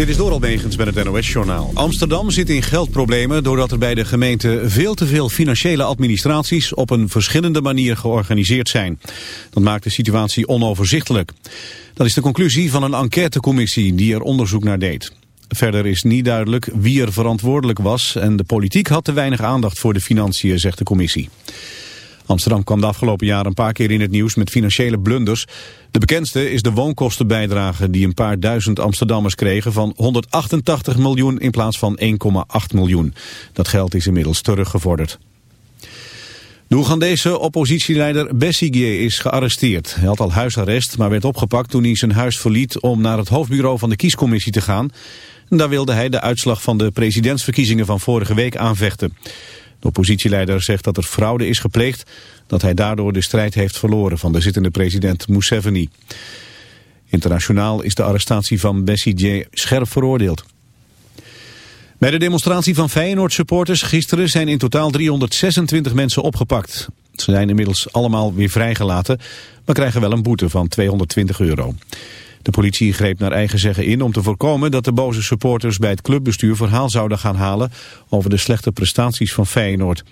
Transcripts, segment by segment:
Dit is door Almegens met het NOS-journaal. Amsterdam zit in geldproblemen doordat er bij de gemeente veel te veel financiële administraties op een verschillende manier georganiseerd zijn. Dat maakt de situatie onoverzichtelijk. Dat is de conclusie van een enquêtecommissie die er onderzoek naar deed. Verder is niet duidelijk wie er verantwoordelijk was en de politiek had te weinig aandacht voor de financiën, zegt de commissie. Amsterdam kwam de afgelopen jaren een paar keer in het nieuws met financiële blunders. De bekendste is de woonkostenbijdrage die een paar duizend Amsterdammers kregen van 188 miljoen in plaats van 1,8 miljoen. Dat geld is inmiddels teruggevorderd. De Oegandese oppositieleider Besigye is gearresteerd. Hij had al huisarrest, maar werd opgepakt toen hij zijn huis verliet om naar het hoofdbureau van de kiescommissie te gaan. Daar wilde hij de uitslag van de presidentsverkiezingen van vorige week aanvechten. De oppositieleider zegt dat er fraude is gepleegd, dat hij daardoor de strijd heeft verloren van de zittende president Museveni. Internationaal is de arrestatie van Besigye scherp veroordeeld. Bij de demonstratie van Feyenoord-supporters gisteren zijn in totaal 326 mensen opgepakt. Ze zijn inmiddels allemaal weer vrijgelaten, maar krijgen wel een boete van 220 euro. De politie greep naar eigen zeggen in om te voorkomen dat de boze supporters bij het clubbestuur verhaal zouden gaan halen over de slechte prestaties van Feyenoord.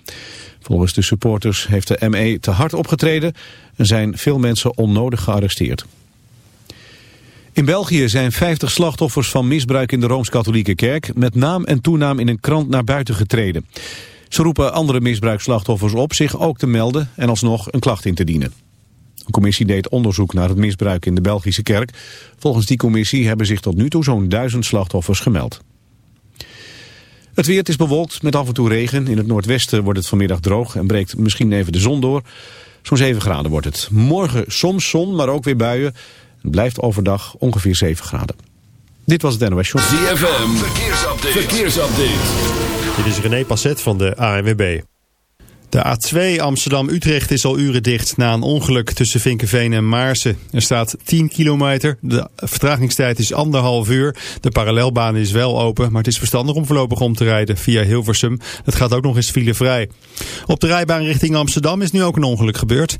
Volgens de supporters heeft de ME te hard opgetreden en zijn veel mensen onnodig gearresteerd. In België zijn 50 slachtoffers van misbruik in de Rooms-Katholieke Kerk met naam en toenaam in een krant naar buiten getreden. Ze roepen andere misbruikslachtoffers op zich ook te melden en alsnog een klacht in te dienen. Een commissie deed onderzoek naar het misbruik in de Belgische kerk. Volgens die commissie hebben zich tot nu toe zo'n duizend slachtoffers gemeld. Het weer is bewolkt met af en toe regen. In het noordwesten wordt het vanmiddag droog en breekt misschien even de zon door. Zo'n 7 graden wordt het. Morgen soms zon, maar ook weer buien. Het blijft overdag ongeveer 7 graden. Dit was het NOS Show. ZFM, verkeersupdate. verkeersupdate. Dit is René Passet van de ANWB. De A2 Amsterdam-Utrecht is al uren dicht na een ongeluk tussen Vinkenveen en Maarsen. Er staat 10 kilometer. De vertragingstijd is anderhalf uur. De parallelbaan is wel open, maar het is verstandig om voorlopig om te rijden via Hilversum. Het gaat ook nog eens filevrij. Op de rijbaan richting Amsterdam is nu ook een ongeluk gebeurd.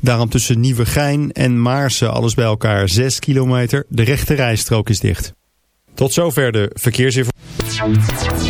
Daarom tussen Nieuwegein en Maarsen alles bij elkaar 6 kilometer. De rechte rijstrook is dicht. Tot zover de verkeersinformatie.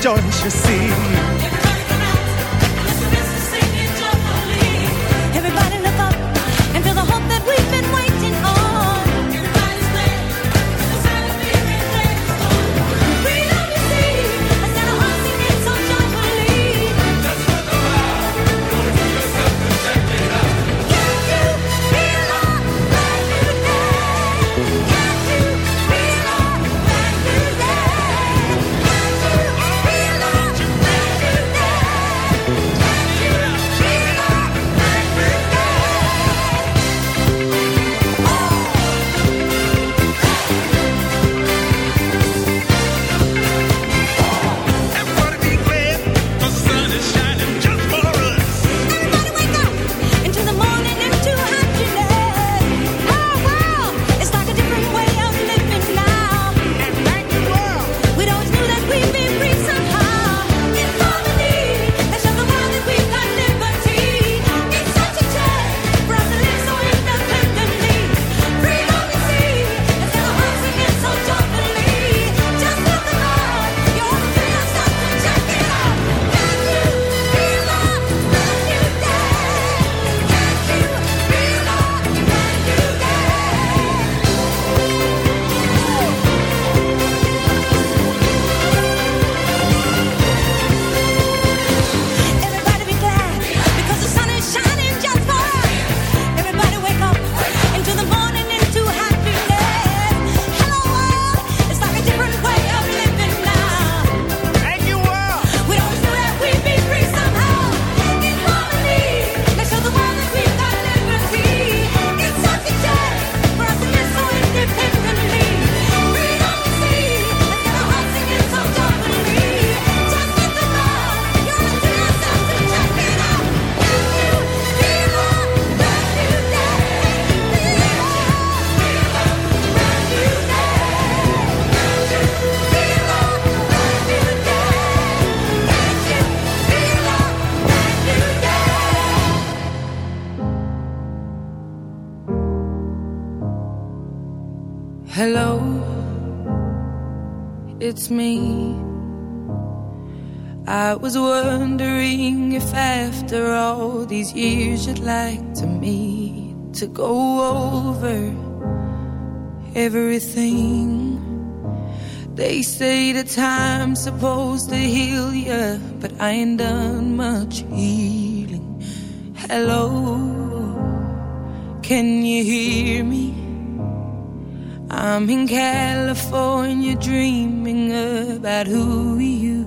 Rejoice, you see. Was wondering if after all these years you'd like to meet to go over everything. They say the time's supposed to heal ya, but I ain't done much healing. Hello, can you hear me? I'm in California dreaming about who we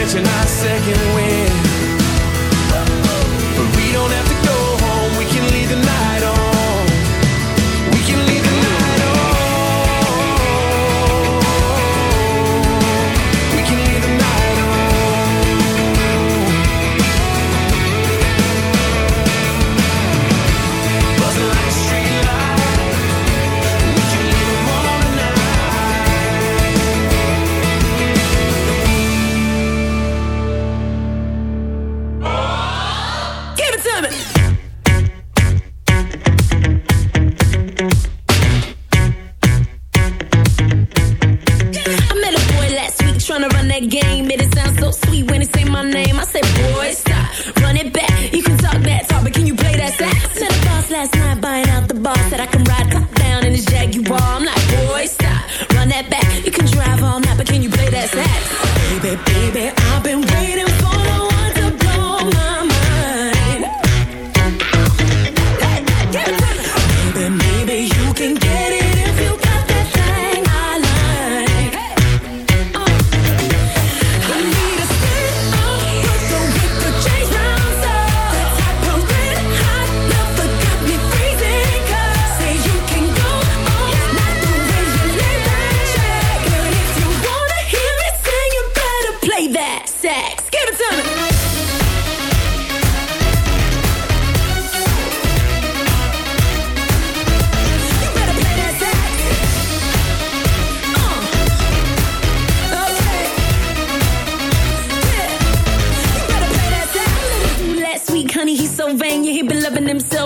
catching my second.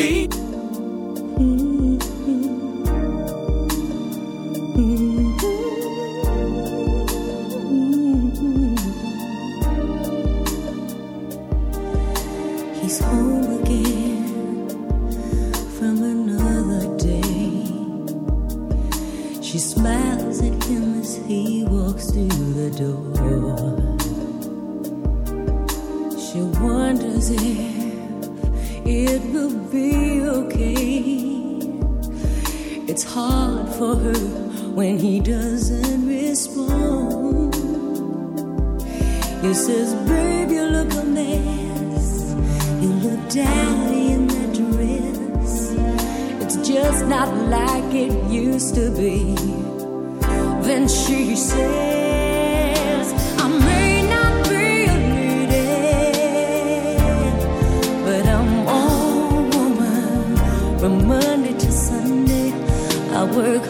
truly for her when he doesn't respond. He says, Babe, you look a mess. You look daddy in that dress. It's just not like it used to be. Then she says, I may not be a lady, but I'm all woman from Monday to Sunday. I work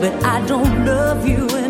But I don't love you any less.